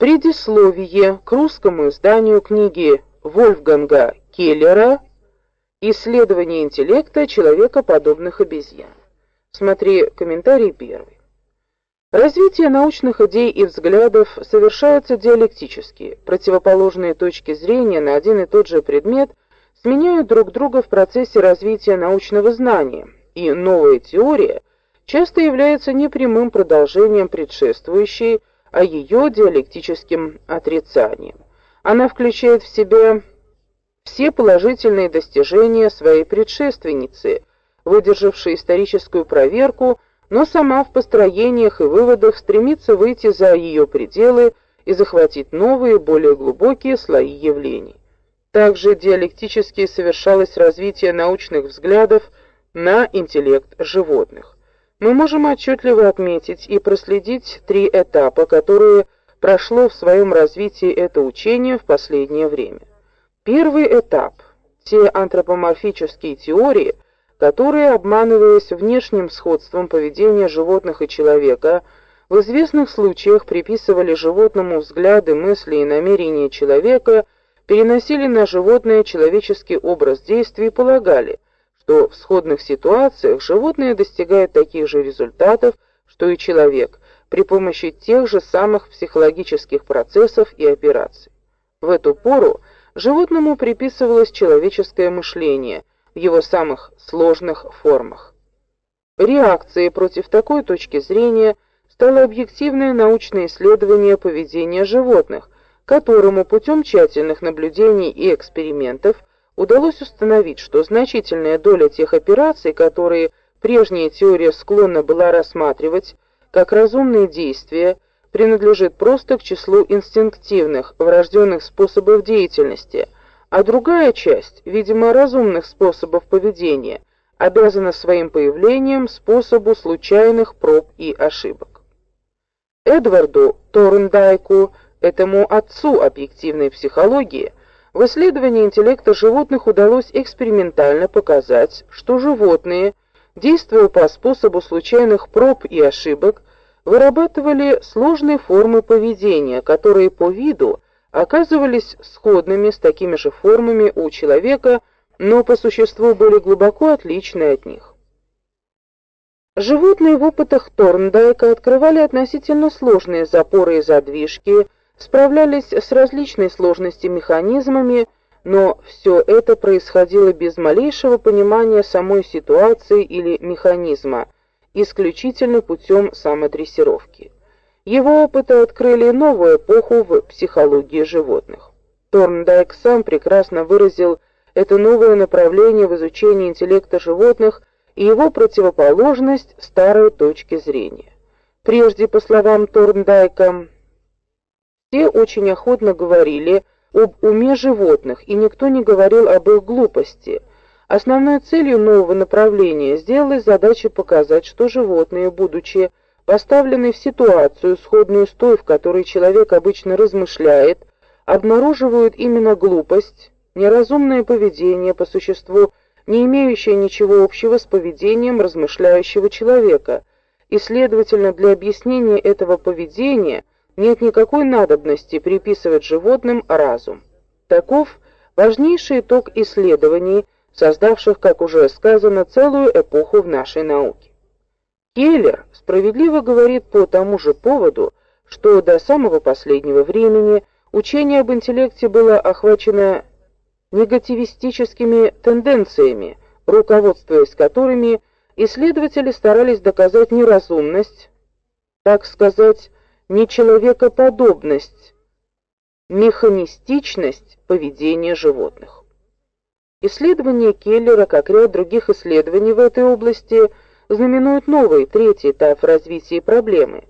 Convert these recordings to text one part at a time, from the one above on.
Предисловие к русскому изданию книги Вольфганга Келлера Исследование интеллекта человекоподобных обезьян. Смотри комментарий первый. Развитие научных идей и взглядов совершается диалектически. Противоположные точки зрения на один и тот же предмет сменяют друг друга в процессе развития научного знания, и новая теория часто является не прямым продолжением предшествующей, а ее диалектическим отрицанием. Она включает в себя все положительные достижения своей предшественницы, выдержавшей историческую проверку, но сама в построениях и выводах стремится выйти за ее пределы и захватить новые, более глубокие слои явлений. Также диалектически совершалось развитие научных взглядов на интеллект животных. Мы можем отчетливо отметить и проследить три этапа, которые прошло в своем развитии это учение в последнее время. Первый этап те антропоморфические теории, которые, обманываясь внешним сходством поведения животных и человека, в известных случаях приписывали животному взгляды, мысли и намерения человека, переносили на животное человеческий образ действий и полагали, что в сходных ситуациях животное достигает таких же результатов, что и человек, при помощи тех же самых психологических процессов и операций. В эту пору животному приписывалось человеческое мышление в его самых сложных формах. Реакцией против такой точки зрения стало объективное научное исследование поведения животных, которому путем тщательных наблюдений и экспериментов удалось установить, что значительная доля тех операций, которые прежняя теория склонна была рассматривать как разумные действия, принадлежит просто к числу инстинктивных, врожденных способов деятельности, а другая часть, видимо, разумных способов поведения, обязана своим появлением способу случайных проб и ошибок. Эдварду Торндайку, этому отцу объективной психологии, в исследовании интеллекта животных удалось экспериментально показать, что животные, действуя по способу случайных проб и ошибок, вырабатывали сложные формы поведения, которые по виду оказывались сходными с такими же формами у человека, но по существу были глубоко отличны от них. Животные в опытах Торндайка открывали относительно сложные запоры и задвижки, справлялись с различной сложности механизмами, но все это происходило без малейшего понимания самой ситуации или механизма – исключительно путем самодрессировки. Его опыты открыли новую эпоху в психологии животных. Торндайк сам прекрасно выразил это новое направление в изучении интеллекта животных и его противоположность старой точке зрения. Прежде, по словам Торндайка, все очень охотно говорили об уме животных, и никто не говорил об их глупости – Основной целью нового направления сделалась задача показать, что животные, будучи поставлены в ситуацию, сходную с той, в которой человек обычно размышляет, обнаруживают именно глупость, неразумное поведение по существу, не имеющее ничего общего с поведением размышляющего человека, и, следовательно, для объяснения этого поведения нет никакой надобности приписывать животным разум. Таков важнейший итог исследований, создавших, как уже сказано, целую эпоху в нашей науке. Келлер справедливо говорит по тому же поводу, что до самого последнего времени учение об интеллекте было охвачено негативистическими тенденциями, руководствуясь которыми исследователи старались доказать неразумность, так сказать, нечеловекоподобность, механистичность поведения животных. Исследования Келлера, как ряд других исследований в этой области, знаменуют новый, третий этап в развитии проблемы.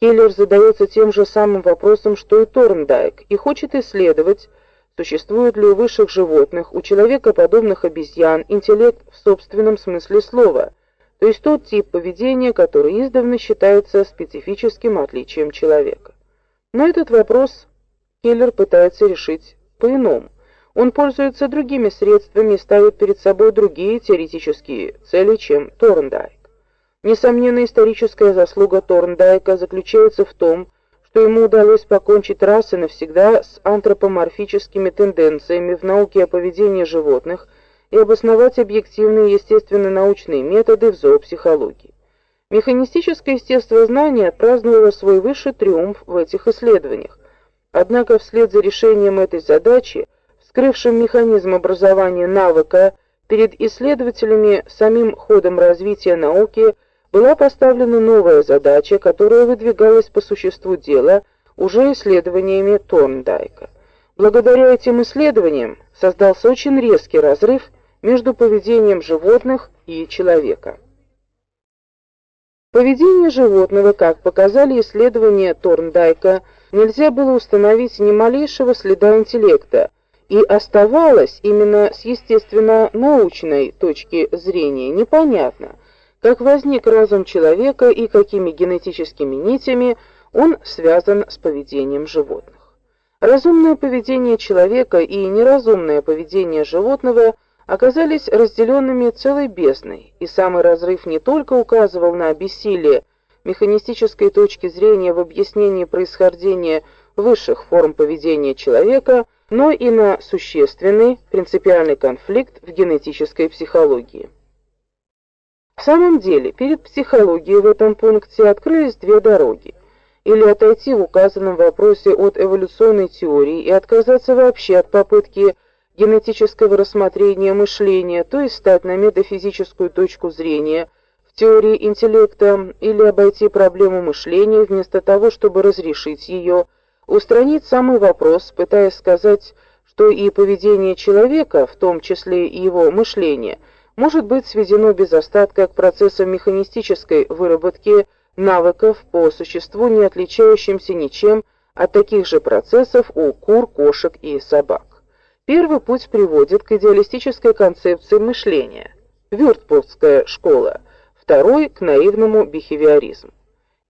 Келлер задается тем же самым вопросом, что и Торндайк, и хочет исследовать, существует ли у высших животных, у человекоподобных обезьян интеллект в собственном смысле слова, то есть тот тип поведения, который издавна считается специфическим отличием человека. Но этот вопрос Келлер пытается решить по-иному. Он пользуется другими средствами и ставит перед собой другие теоретические цели, чем Торндайк. Несомненно, историческая заслуга Торндайка заключается в том, что ему удалось покончить раз и навсегда с антропоморфическими тенденциями в науке о поведении животных и обосновать объективные естественно-научные методы в зоопсихологии. Механистическое естествознание отпраздновало свой высший триумф в этих исследованиях. Однако вслед за решением этой задачи, вскрывшим механизм образования навыка перед исследователями самим ходом развития науки – была поставлена новая задача, которая выдвигалась по существу дела уже исследованиями Торндайка. Благодаря этим исследованиям создался очень резкий разрыв между поведением животных и человека. Поведение животного, как показали исследования Торндайка, нельзя было установить ни малейшего следа интеллекта, и оставалось именно с естественно-научной точки зрения непонятно, как возник разум человека и какими генетическими нитями он связан с поведением животных. Разумное поведение человека и неразумное поведение животного оказались разделенными целой бездной, и самый разрыв не только указывал на бессилие механистической точки зрения в объяснении происхождения высших форм поведения человека, но и на существенный принципиальный конфликт в генетической психологии. В самом деле, перед психологией в этом пункте открылись две дороги: или отойти в указанном вопросе от эволюционной теории и отказаться вообще от попытки генетического рассмотрения мышления, то есть стать на метафизическую точку зрения в теории интеллекта, или обойти проблему мышления вместо того, чтобы разрешить ее, устранить самый вопрос, пытаясь сказать, что и поведение человека, в том числе и его мышление – может быть сведено без остатка к процессам механистической выработки навыков по существу не отличающимся ничем от таких же процессов у кур, кошек и собак. Первый путь приводит к идеалистической концепции мышления, Вюртбургская школа, второй к наивному бихевиоризму.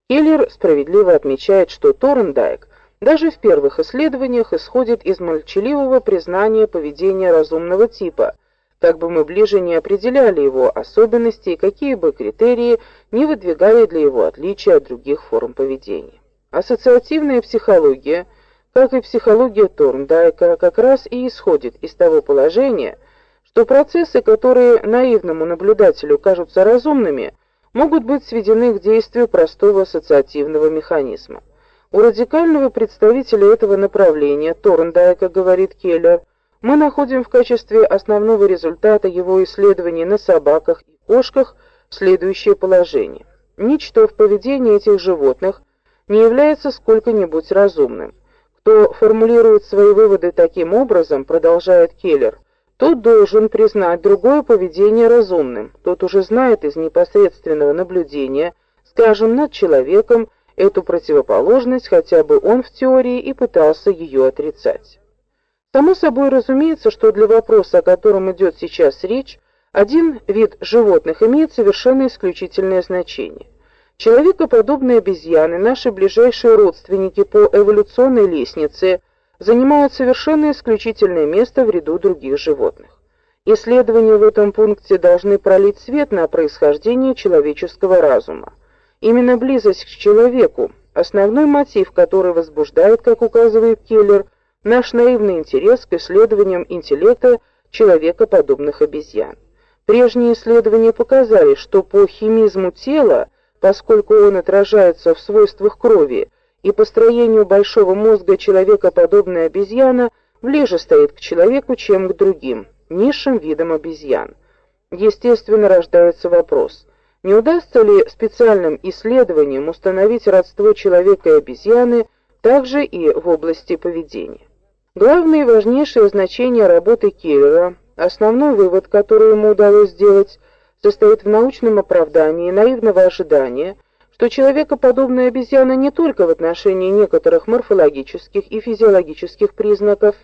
Келлер справедливо отмечает, что Торндайк даже в первых исследованиях исходит из молчаливого признания поведения разумного типа – как бы мы ближе не определяли его особенности и какие бы критерии не выдвигали для его отличия от других форм поведения. Ассоциативная психология, как и психология Торндайка, как раз и исходит из того положения, что процессы, которые наивному наблюдателю кажутся разумными, могут быть сведены к действию простого ассоциативного механизма. У радикального представителя этого направления Торндайка, говорит Келлер, мы находим в качестве основного результата его исследований на собаках и кошках следующее положение. Ничто в поведении этих животных не является сколько-нибудь разумным. Кто формулирует свои выводы таким образом, продолжает Келлер, тот должен признать другое поведение разумным. Тот уже знает из непосредственного наблюдения, скажем, над человеком, эту противоположность, хотя бы он в теории и пытался ее отрицать. Само собой разумеется, что для вопроса, о котором идет сейчас речь, один вид животных имеет совершенно исключительное значение. Человекоподобные обезьяны, наши ближайшие родственники по эволюционной лестнице, занимают совершенно исключительное место в ряду других животных. Исследования в этом пункте должны пролить свет на происхождение человеческого разума. Именно близость к человеку основной мотив, который возбуждает, как указывает Келлер, наш наивный интерес к исследованиям интеллекта человекоподобных обезьян. Прежние исследования показали, что по химизму тела, поскольку он отражается в свойствах крови, и по строению большого мозга человекоподобная обезьяна ближе стоит к человеку, чем к другим, низшим видам обезьян. Естественно, рождается вопрос: не удастся ли специальным исследованием установить родство человека и обезьяны также и в области поведения? Главное и важнейшее значение работы Келлера, основной вывод, который ему удалось сделать, состоит в научном оправдании наивного ожидания, что человекоподобная обезьяна не только в отношении некоторых морфологических и физиологических признаков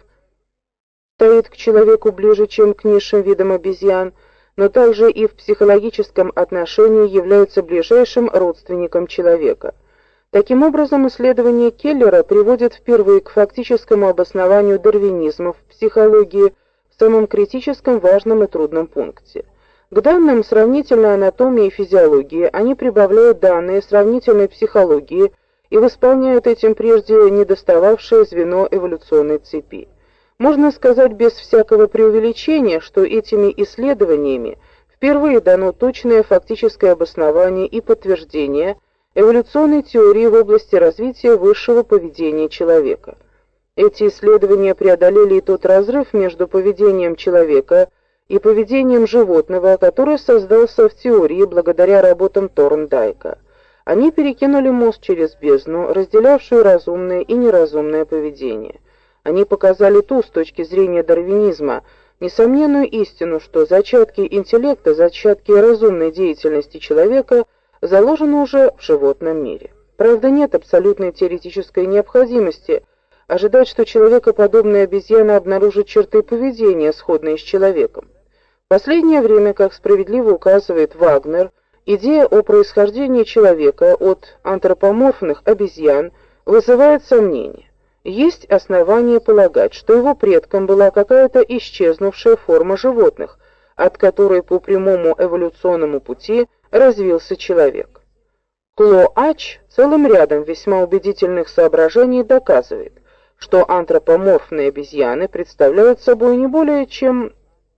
стоит к человеку ближе, чем к низшим видам обезьян, но также и в психологическом отношении является ближайшим родственником человека. Таким образом, исследование Келлера приводит впервые к фактическому обоснованию дарвинизма в психологии в самом критическом, важном и трудном пункте. К данным сравнительной анатомии и физиологии они прибавляют данные сравнительной психологии и восполняют этим прежде недостававшее звено эволюционной цепи. Можно сказать без всякого преувеличения, что этими исследованиями впервые дано точное фактическое обоснование и подтверждение эволюционной теории в области развития высшего поведения человека. Эти исследования преодолели и тот разрыв между поведением человека и поведением животного, который создался в теории благодаря работам Торндайка. Они перекинули мост через бездну, разделявшую разумное и неразумное поведение. Они показали ту, с точки зрения дарвинизма, несомненную истину, что зачатки интеллекта, зачатки разумной деятельности человека заложены уже в животном мире. Правда, нет абсолютной теоретической необходимости ожидать, что человекоподобная обезьяна обнаружит черты поведения, сходные с человеком. В последнее время, как справедливо указывает Вагнер, Идея о происхождении человека от антропоморфных обезьян вызывает сомнения. Есть основания полагать, что его предком была какая-то исчезнувшая форма животных, от которой по прямому эволюционному пути развился человек. Клоач целым рядом весьма убедительных соображений доказывает, что антропоморфные обезьяны представляют собой не более чем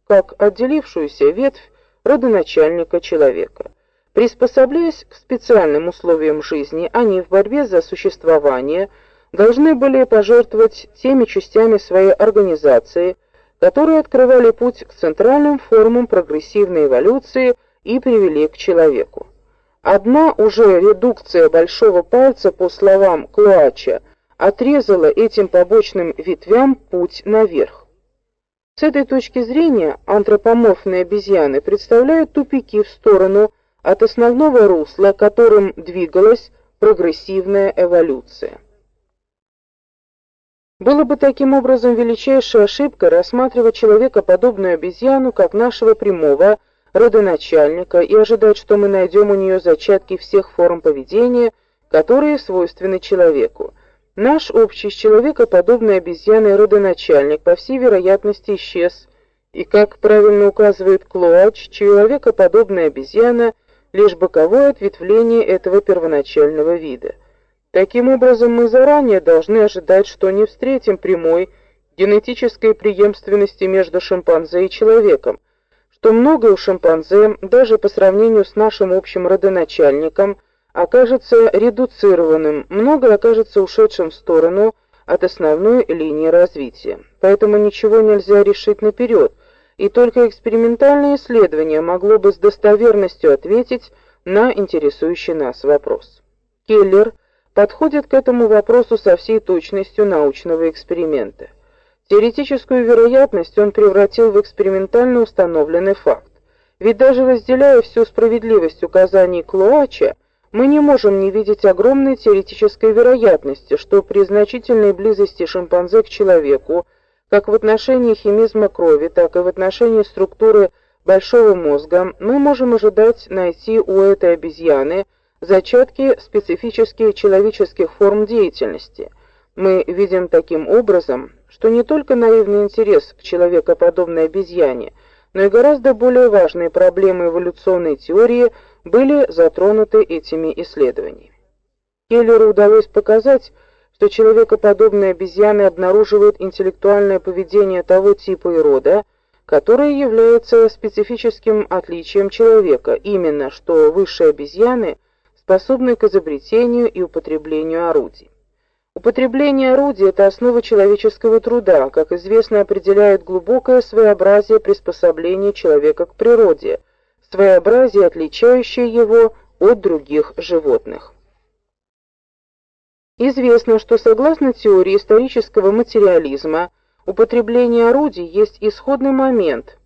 как отделившуюся ветвь родоначальника человека. Приспосабляясь к специальным условиям жизни, они в борьбе за существование должны были пожертвовать теми частями своей организации, которые открывали путь к центральным формам прогрессивной эволюции и привели к человеку. Одна уже редукция большого пальца, по словам Клоача, отрезала этим побочным ветвям путь наверх. С этой точки зрения антропоморфные обезьяны представляют тупики в сторону от основного русла, которым двигалась прогрессивная эволюция. Было бы таким образом величайшей ошибкой рассматривать человека подобную обезьяну как нашего прямого родоначальника и ожидать, что мы найдем у нее зачатки всех форм поведения, которые свойственны человеку. Наш общий с человекоподобной обезьяной родоначальник по всей вероятности исчез, и, как правильно указывает Клоач, человекоподобная обезьяна – лишь боковое ответвление этого первоначального вида. Таким образом, мы заранее должны ожидать, что не встретим прямой генетической преемственности между шимпанзе и человеком, что многое у шимпанзе, даже по сравнению с нашим общим родоначальником, окажется редуцированным, многое окажется ушедшим в сторону от основной линии развития. Поэтому ничего нельзя решить наперед – и только экспериментальное исследование могло бы с достоверностью ответить на интересующий нас вопрос. Келлер подходит к этому вопросу со всей точностью научного эксперимента. Теоретическую вероятность он превратил в экспериментально установленный факт. Ведь даже разделяя всю справедливость указаний Клоача, мы не можем не видеть огромной теоретической вероятности, что при значительной близости шимпанзе к человеку как в отношении химизма крови, так и в отношении структуры большого мозга, мы можем ожидать найти у этой обезьяны зачатки специфических человеческих форм деятельности. Мы видим таким образом, что не только наивный интерес к человекоподобной обезьяне, но и гораздо более важные проблемы эволюционной теории были затронуты этими исследованиями. Келлеру удалось показать, что человекоподобные обезьяны обнаруживают интеллектуальное поведение того типа и рода, которое является специфическим отличием человека, именно что высшие обезьяны способны к изобретению и употреблению орудий. Употребление орудий это основа человеческого труда, как известно, определяет глубокое своеобразие приспособления человека к природе, своеобразие, отличающее его от других животных. Известно, что согласно теории исторического материализма, употребление орудий есть исходный момент,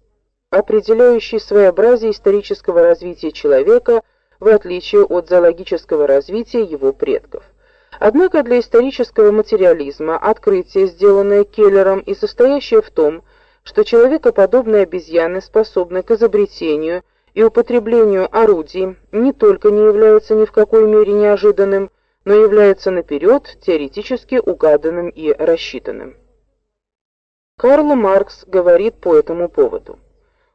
определяющий своеобразие исторического развития человека в отличие от зоологического развития его предков. Однако для исторического материализма открытие, сделанное Келлером и состоящее в том, что человекоподобные обезьяны способны к изобретению и употреблению орудий, не только не является ни в какой мере неожиданным, но является наперед теоретически угаданным и рассчитанным. Карл Маркс говорит по этому поводу: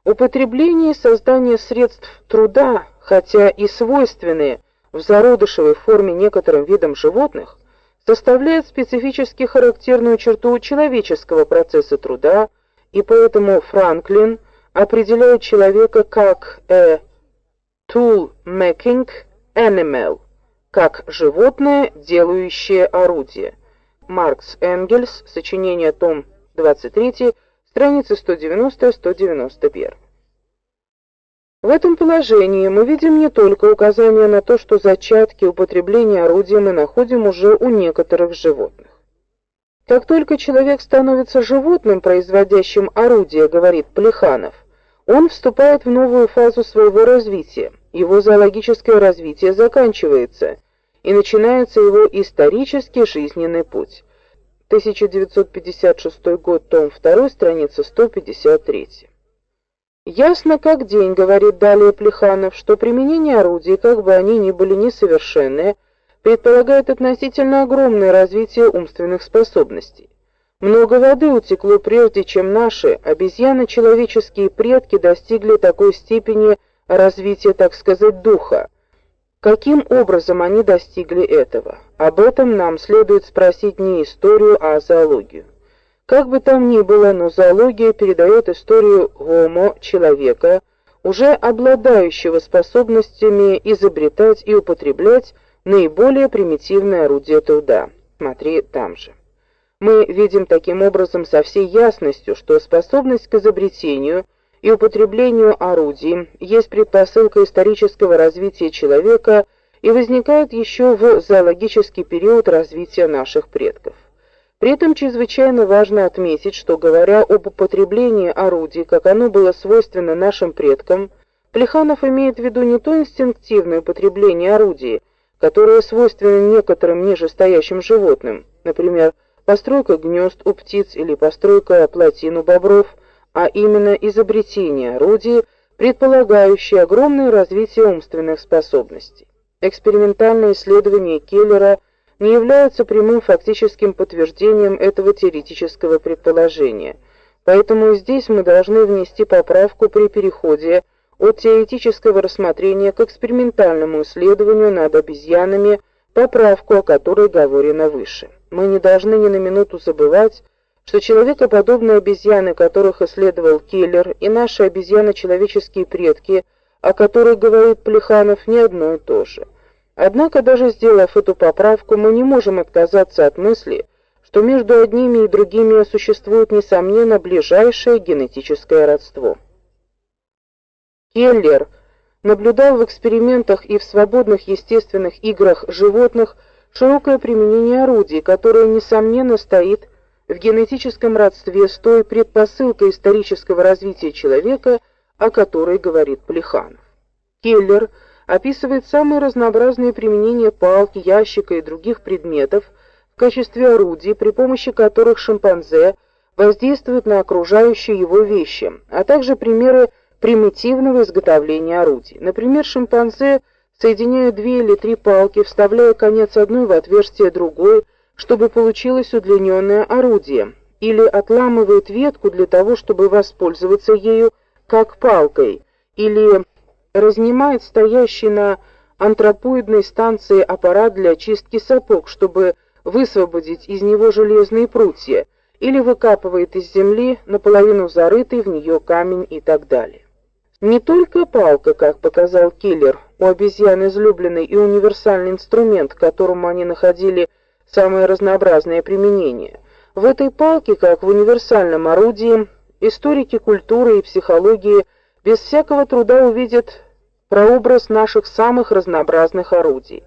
употребление и создание средств труда, хотя и свойственные в зародышевой форме некоторым видам животных составляет специфически характерную черту человеческого процесса труда, и поэтому Франклин определяет человека как a tool-making animal, как животное, делающее орудие. Маркс Энгельс, сочинение, том 23, страницы 190-191. В этом положении мы видим не только указание на то, что зачатки употребления орудия мы находим уже у некоторых животных. Как только человек становится животным, производящим орудие, говорит Плеханов, он вступает в новую фазу своего развития. Его зоологическое развитие заканчивается, и начинается его исторический жизненный путь. 1956 год, том 2, страница 153. Ясно как день, говорит далее Плеханов, что применение орудий, как бы они ни были несовершенные, предполагает относительно огромное развитие умственных способностей. Много воды утекло прежде, чем наши обезьяно-человеческие предки достигли такой степени развития, так сказать, духа. Каким образом они достигли этого? Об этом нам следует спросить не историю, а зоологию. Как бы там ни было, но зоология передает историю гомо человека, уже обладающего способностями изобретать и употреблять наиболее примитивное орудие труда. Смотри там же. Мы видим таким образом со всей ясностью, что способность к изобретению и употреблению орудий есть предпосылка исторического развития человека и возникает еще в зоологический период развития наших предков. При этом чрезвычайно важно отметить, что говоря об употреблении орудий, как оно было свойственно нашим предкам, Плеханов имеет в виду не то инстинктивное употребление орудий, которое свойственно некоторым нижестоящим животным, например, постройка гнезд у птиц или постройка плотин у бобров, а именно изобретение орудий, предполагающее огромное развитие умственных способностей. Экспериментальные исследования Келлера – не являются прямым фактическим подтверждением этого теоретического предположения. Поэтому здесь мы должны внести поправку при переходе от теоретического рассмотрения к экспериментальному исследованию над обезьянами, поправку, о которой говорено выше. Мы не должны ни на минуту забывать, что человекоподобные обезьяны, которых исследовал Келлер, и наши обезьяно-человеческие предки, о которых говорит Плеханов, не одно и то же. Однако даже сделав эту поправку, мы не можем отказаться от мысли, что между одними и другими существует несомненно ближайшее генетическое родство. Келлер наблюдал в экспериментах и в свободных естественных играх животных широкое применение орудий, которое несомненно стоит в генетическом родстве с той предпосылкой исторического развития человека, о которой говорит Плеханов. Келлер – описывает самые разнообразные применения палки, ящика и других предметов в качестве орудий, при помощи которых шимпанзе воздействует на окружающие его вещи, а также примеры примитивного изготовления орудий. Например, шимпанзе соединяют две или три палки, вставляя конец одной в отверстие другой, чтобы получилось удлиненное орудие, или отламывает ветку для того, чтобы воспользоваться ею как палкой, или разнимает стоящий на антропоидной станции аппарат для чистки сапог, чтобы высвободить из него железные прутья, или выкапывает из земли наполовину зарытый в нее камень и так далее. Не только палка, как показал киллер, у обезьян излюбленный и универсальный инструмент, которому они находили самые разнообразные применения. В этой палке, как в универсальном орудии, историки культуры и психологии без всякого труда увидят прообраз наших самых разнообразных орудий.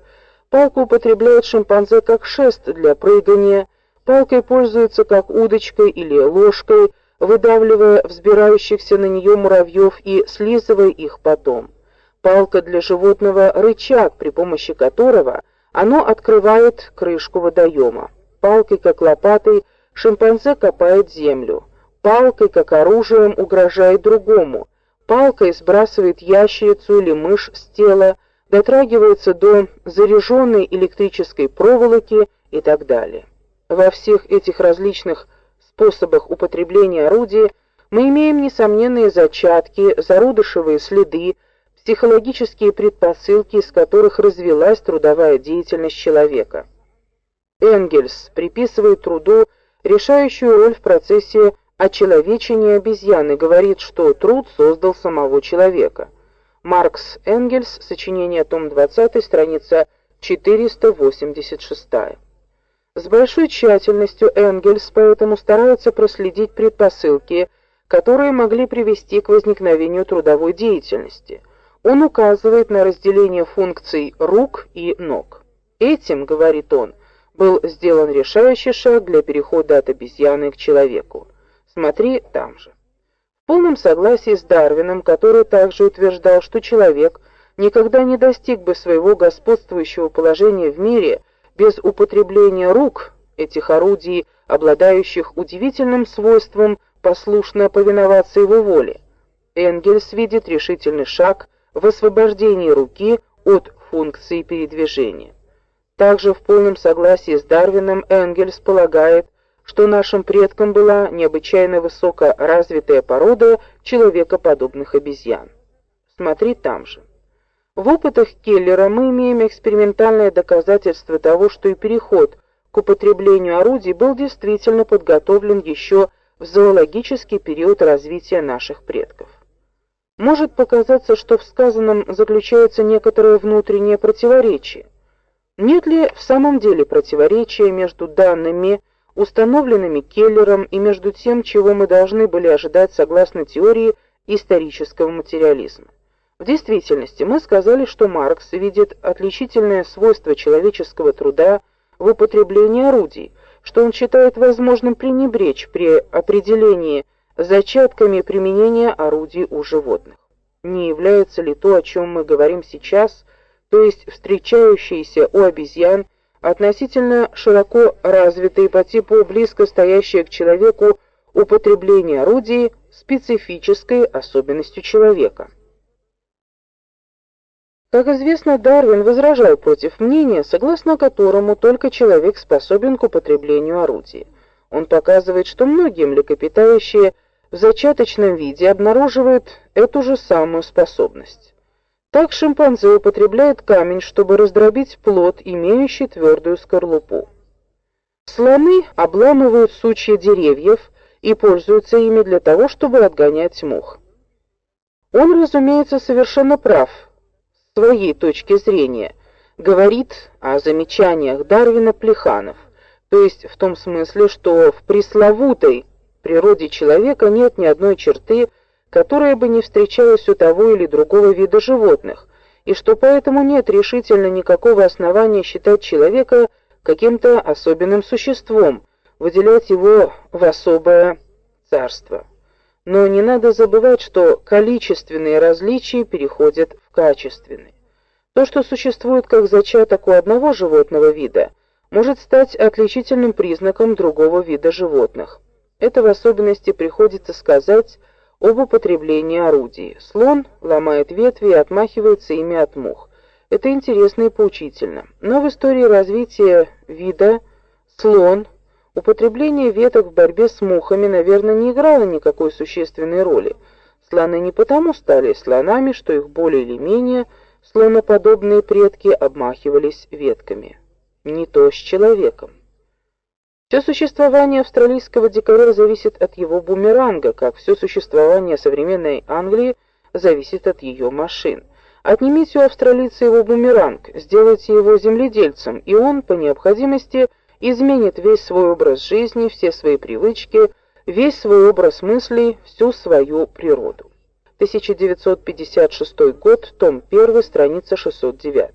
Палку употребляют шимпанзе как шест для прыгания, палкой пользуются как удочкой или ложкой, выдавливая взбирающихся на нее муравьев и слизывая их потом. Палка для животного рычаг, при помощи которого оно открывает крышку водоема. Палкой как лопатой шимпанзе копает землю. Палкой как оружием угрожает другому палкой сбрасывает ящерицу или мышь с тела, дотрагивается до заряженной электрической проволоки и так далее. Во всех этих различных способах употребления орудия мы имеем несомненные зачатки, зародышевые следы психологические предпосылки, из которых развилась трудовая деятельность человека. Энгельс приписывает труду решающую роль в процессе очеловечения обезьяны, говорит, что труд создал самого человека. Маркс Энгельс, сочинение, том 20, страница 486. С большой тщательностью Энгельс поэтому старается проследить предпосылки, которые могли привести к возникновению трудовой деятельности. Он указывает на разделение функций рук и ног. Этим, говорит он, был сделан решающий шаг для перехода от обезьяны к человеку. Смотри там же. В полном согласии с Дарвином, который также утверждал, что человек никогда не достиг бы своего господствующего положения в мире без употребления рук, этих орудий, обладающих удивительным свойством послушно повиноваться его воле. Энгельс видит решительный шаг в освобождении руки от функции передвижения. Также в полном согласии с Дарвином Энгельс полагает, что нашим предкам была необычайно высокоразвитая порода человекоподобных обезьян. Смотри там же. В опытах Келлера мы имеем экспериментальное доказательство того, что и переход к употреблению орудий был действительно подготовлен еще в зоологический период развития наших предков. Может показаться, что в сказанном заключается некоторое внутреннее противоречие. Нет ли в самом деле противоречия между данными, установленными Келлером, и между тем, чего мы должны были ожидать согласно теории исторического материализма? В действительности мы сказали, что Маркс видит отличительное свойство человеческого труда в употреблении орудий, что он считает возможным пренебречь при определении зачатками применения орудий у животных. Не является ли то, о чем мы говорим сейчас, то есть встречающиеся у обезьян относительно широко развитые по типу близко стоящие к человеку употребление орудий специфической особенностью человека. Как известно, Дарвин возражал против мнения, согласно которому только человек способен к употреблению орудий. Он показывает, что многие млекопитающие в зачаточном виде обнаруживают эту же самую способность. Так шимпанзе употребляет камень, чтобы раздробить плод, имеющий твердую скорлупу. Слоны обламывают сучья деревьев и пользуются ими для того, чтобы отгонять мух. Он, разумеется, совершенно прав с своей точки зрения, говорит о замечаниях Дарвина Плеханов, то есть в том смысле, что в пресловутой природе человека нет ни одной черты, которая бы не встречалась у того или другого вида животных, и что поэтому нет решительно никакого основания считать человека каким-то особенным существом, выделять его в особое царство. Но не надо забывать, что количественные различия переходят в качественные. То, что существует как зачаток у одного животного вида, может стать отличительным признаком другого вида животных. Это в особенности приходится сказать об употреблении орудий. Слон ломает ветви и отмахивается ими от мух. Это интересно и поучительно. Но в истории развития вида слон употребление веток в борьбе с мухами, наверное, не играло никакой существенной роли. Слоны не потому стали слонами, что их более или менее слоноподобные предки обмахивались ветками. Не то с человеком. Все существование австралийского дикаря зависит от его бумеранга, как все существование современной Англии зависит от ее машин. Отнимите у австралийца его бумеранг, сделайте его земледельцем, и он по необходимости изменит весь свой образ жизни, все свои привычки, весь свой образ мыслей, всю свою природу. 1956 год, том 1, страница 609.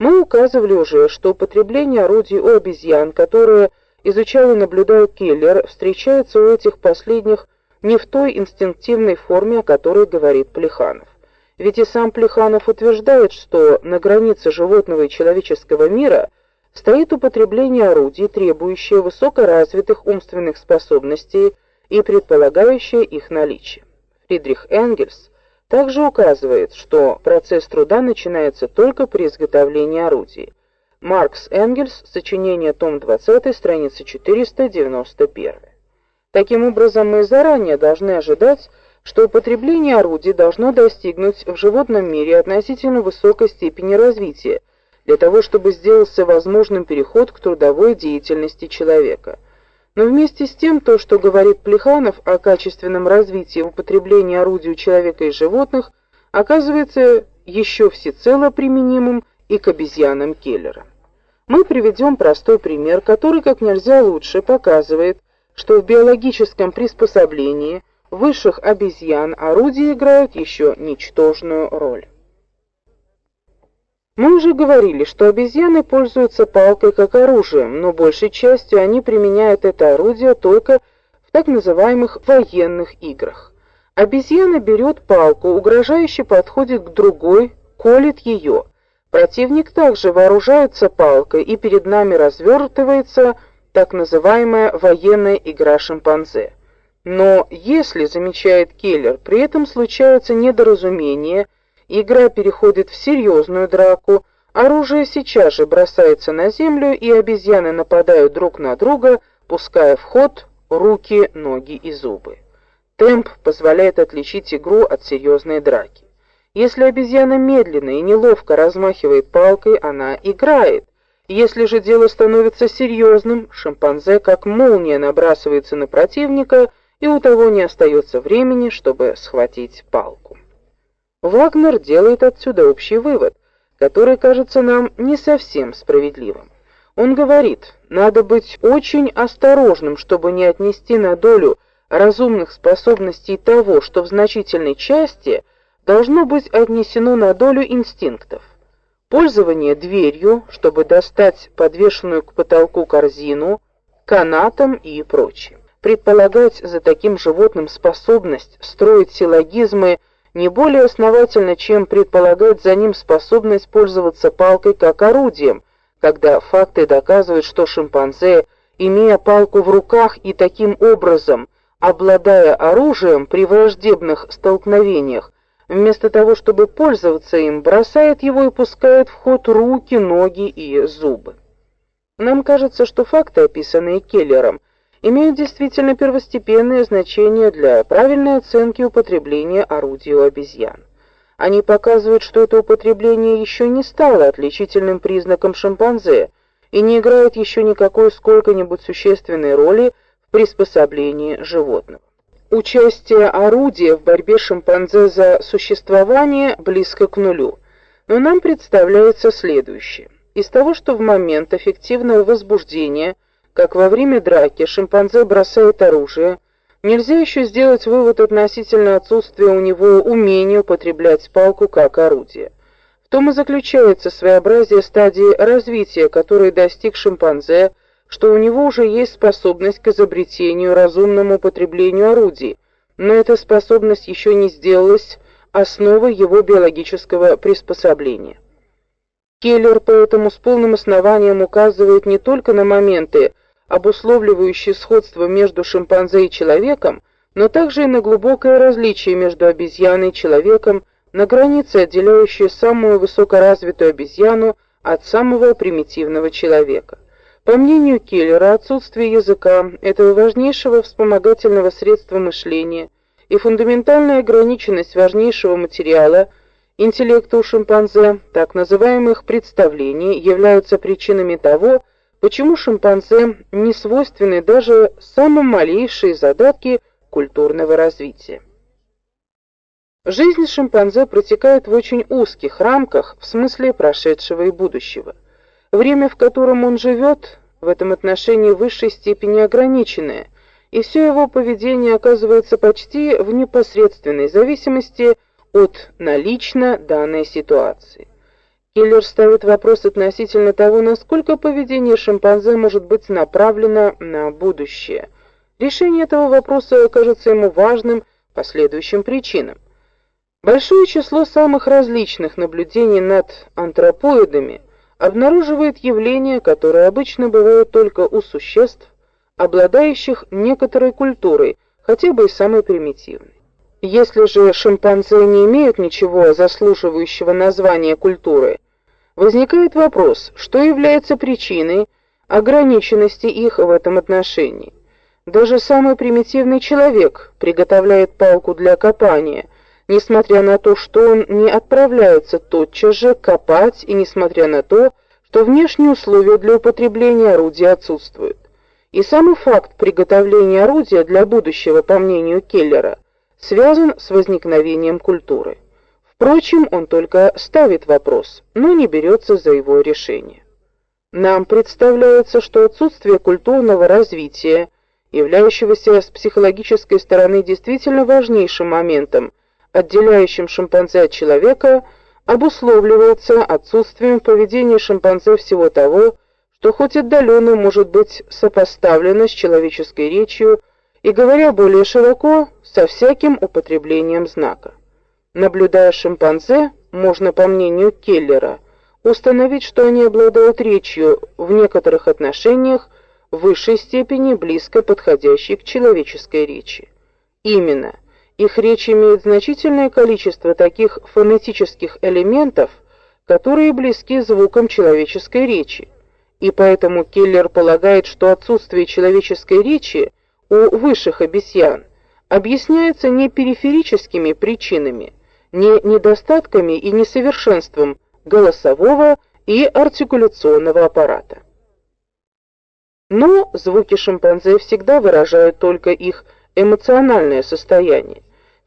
Мы указывали уже, что употребление орудий у обезьян, которые изучал и наблюдал Келлер, встречается у этих последних не в той инстинктивной форме, о которой говорит Плеханов. Ведь и сам Плеханов утверждает, что на границе животного и человеческого мира стоит употребление орудий, требующее высокоразвитых умственных способностей и предполагающее их наличие. Фридрих Энгельс также указывает, что процесс труда начинается только при изготовлении орудий. Маркс Энгельс, сочинение, том 20, страница 491. Таким образом, мы заранее должны ожидать что употребление орудий должно достигнуть в животном мире относительно высокой степени развития для того, чтобы сделался возможным переход к трудовой деятельности человека. Но вместе с тем то, что говорит Плеханов о качественном развитии употребления орудий у человека и животных, оказывается еще всецело применимым и к обезьянам Келлера. Мы приведем простой пример, который как нельзя лучше показывает, что в биологическом приспособлении высших обезьян орудия играют еще ничтожную роль. Мы уже говорили, что обезьяны пользуются палкой как оружием, но большей частью они применяют это орудие только в так называемых военных играх. Обезьяна берет палку, угрожающе подходит к другой, колет ее. Противник также вооружается палкой, и перед нами развертывается так называемая военная игра шимпанзе. Но если, замечает Келлер, при этом случаются недоразумения, игра переходит в серьезную драку, оружие сейчас же бросается на землю, и обезьяны нападают друг на друга, пуская в ход руки, ноги и зубы. Темп позволяет отличить игру от серьезной драки. Если обезьяна медленно и неловко размахивает палкой, она играет. Если же дело становится серьезным, шимпанзе как молния набрасывается на противника и у того не остается времени, чтобы схватить палку. Вагнер делает отсюда общий вывод, который кажется нам не совсем справедливым. Он говорит: надо быть очень осторожным, чтобы не отнести на долю разумных способностей того, что в значительной части должно быть отнесено на долю инстинктов. Пользование дверью, чтобы достать подвешенную к потолку корзину, канатом и прочее предполагать за таким животным способность строить силлогизмы не более основательно, чем предполагать за ним способность пользоваться палкой как орудием, когда факты доказывают, что шимпанзе, имея палку в руках и таким образом обладая оружием при враждебных столкновениях, вместо того, чтобы пользоваться им, бросает его и пускает в ход руки, ноги и зубы. Нам кажется, что факты, описанные Келлером, имеют действительно первостепенное значение для правильной оценки употребления орудий у обезьян. Они показывают, что это употребление еще не стало отличительным признаком шимпанзе и не играет еще никакой сколько-нибудь существенной роли в приспособлении животного. Участие орудия в борьбе шимпанзе за существование близко к нулю. Но нам представляется следующее: из того, что в момент эффективного возбуждения как во время драки шимпанзе бросает оружие, нельзя еще сделать вывод относительно отсутствия у него умения употреблять палку как орудие. В том и заключается своеобразие стадии развития, которой достиг шимпанзе, что у него уже есть способность к изобретению разумному употреблению орудий, но эта способность еще не сделалась основой его биологического приспособления. Келлер поэтому с полным основанием указывает не только на моменты, обусловливающие сходство между шимпанзе и человеком, но также и на глубокое различие между обезьяной и человеком, на границе, отделяющей самую высокоразвитую обезьяну от самого примитивного человека. По мнению Келлера, отсутствие языка этого важнейшего вспомогательного средства мышления и фундаментальная ограниченность важнейшего материала интеллекта у шимпанзе, так называемых представлений, являются причинами того, почему шимпанзе не свойственны даже самым малейшие задатки культурного развития. Жизнь шимпанзе протекает в очень узких рамках в смысле прошедшего и будущего. Время, в котором он живет, в этом отношении в высшей степени ограниченное, и все его поведение оказывается почти в непосредственной зависимости от налично данной ситуации. Киллер ставит вопрос относительно того, насколько поведение шимпанзе может быть направлено на будущее. Решение этого вопроса кажется ему важным по следующим причинам. Большое число самых различных наблюдений над антропоидами обнаруживает явления, которые обычно бывают только у существ, обладающих некоторой культурой, хотя бы и самой примитивной. Если же шимпанзе не имеют ничего заслуживающего названия культуры, возникает вопрос, что является причиной ограниченности их в этом отношении. Даже самый примитивный человек приготовляет палку для копания, несмотря на то, что он не отправляется тотчас же копать и несмотря на то, что внешние условия для употребления орудия отсутствуют. И самый факт приготовления орудия для будущего, по мнению Келлера, связан с возникновением культуры. Впрочем, он только ставит вопрос, но не берется за его решение. Нам представляется, что отсутствие культурного развития, являющегося с психологической стороны действительно важнейшим моментом, отделяющим шимпанзе от человека, обусловливается отсутствием в поведении шимпанзе всего того, что хоть отдаленно может быть сопоставлено с человеческой речью и, говоря более широко, со всяким употреблением знака. Наблюдая шимпанзе, можно, по мнению Келлера, установить, что они обладают речью в некоторых отношениях в высшей степени близко подходящей к человеческой речи. Именно их речь имеет значительное количество таких фонетических элементов, которые близки звукам человеческой речи. И поэтому Келлер полагает, что отсутствие человеческой речи у высших обезьян объясняется не периферическими причинами, не недостатками и несовершенством голосового и артикуляционного аппарата. Но звуки шимпанзе всегда выражают только их эмоциональное состояние,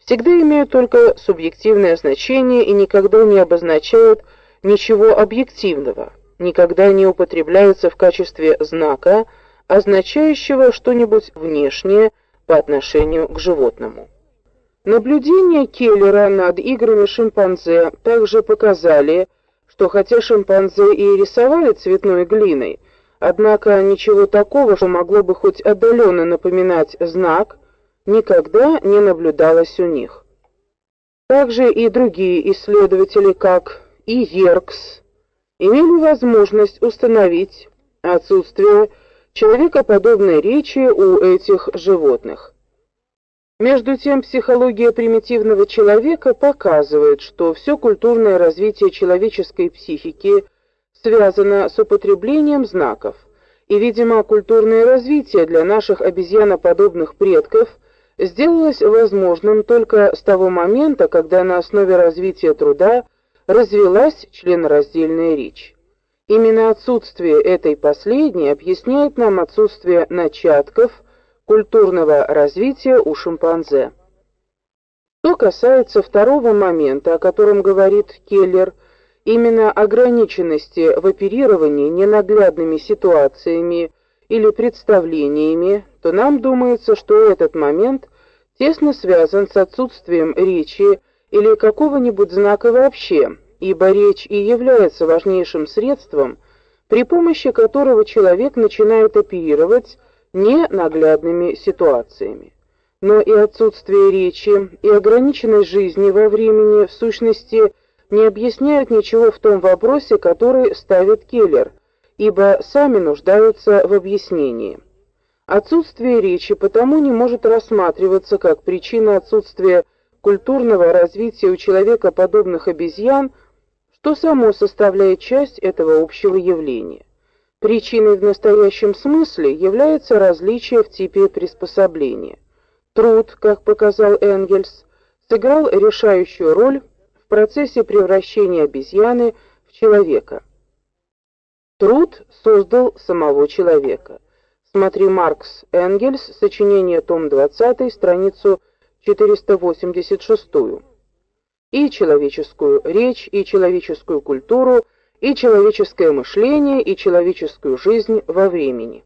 всегда имеют только субъективное значение и никогда не обозначают ничего объективного, никогда не употребляются в качестве знака, означающего что-нибудь внешнее по отношению к животному. Наблюдения Келлера над играми шимпанзе также показали, что хотя шимпанзе и рисовали цветной глиной, однако ничего такого, что могло бы хоть отдаленно напоминать знак, никогда не наблюдалось у них. Также и другие исследователи, как и Еркс, имели возможность установить отсутствие человекоподобной речи у этих животных. Между тем, психология примитивного человека показывает, что все культурное развитие человеческой психики связано с употреблением знаков. И, видимо, культурное развитие для наших обезьяноподобных предков – сделалось возможным только с того момента, когда на основе развития труда развилась членораздельная речь. Именно отсутствие этой последней объясняет нам отсутствие начатков культурного развития у шимпанзе. Что касается второго момента, о котором говорит Келлер, именно ограниченности в оперировании ненаглядными ситуациями или представлениями, то нам думается, что этот момент тесно связан с отсутствием речи или какого-нибудь знака вообще, ибо речь и является важнейшим средством, при помощи которого человек начинает оперировать ненаглядными ситуациями. Но и отсутствие речи, и ограниченность жизни во времени в сущности не объясняют ничего в том вопросе, который ставит Келлер – ибо сами нуждаются в объяснении. Отсутствие речи потому не может рассматриваться как причина отсутствия культурного развития у человека подобных обезьян, что само составляет часть этого общего явления. Причиной в настоящем смысле является различие в типе приспособления. Труд, как показал Энгельс, сыграл решающую роль в процессе превращения обезьяны в человека. Труд создал самого человека. Смотри Маркс Энгельс, сочинение, том 20, страницу 486. И человеческую речь, и человеческую культуру, и человеческое мышление, и человеческую жизнь во времени.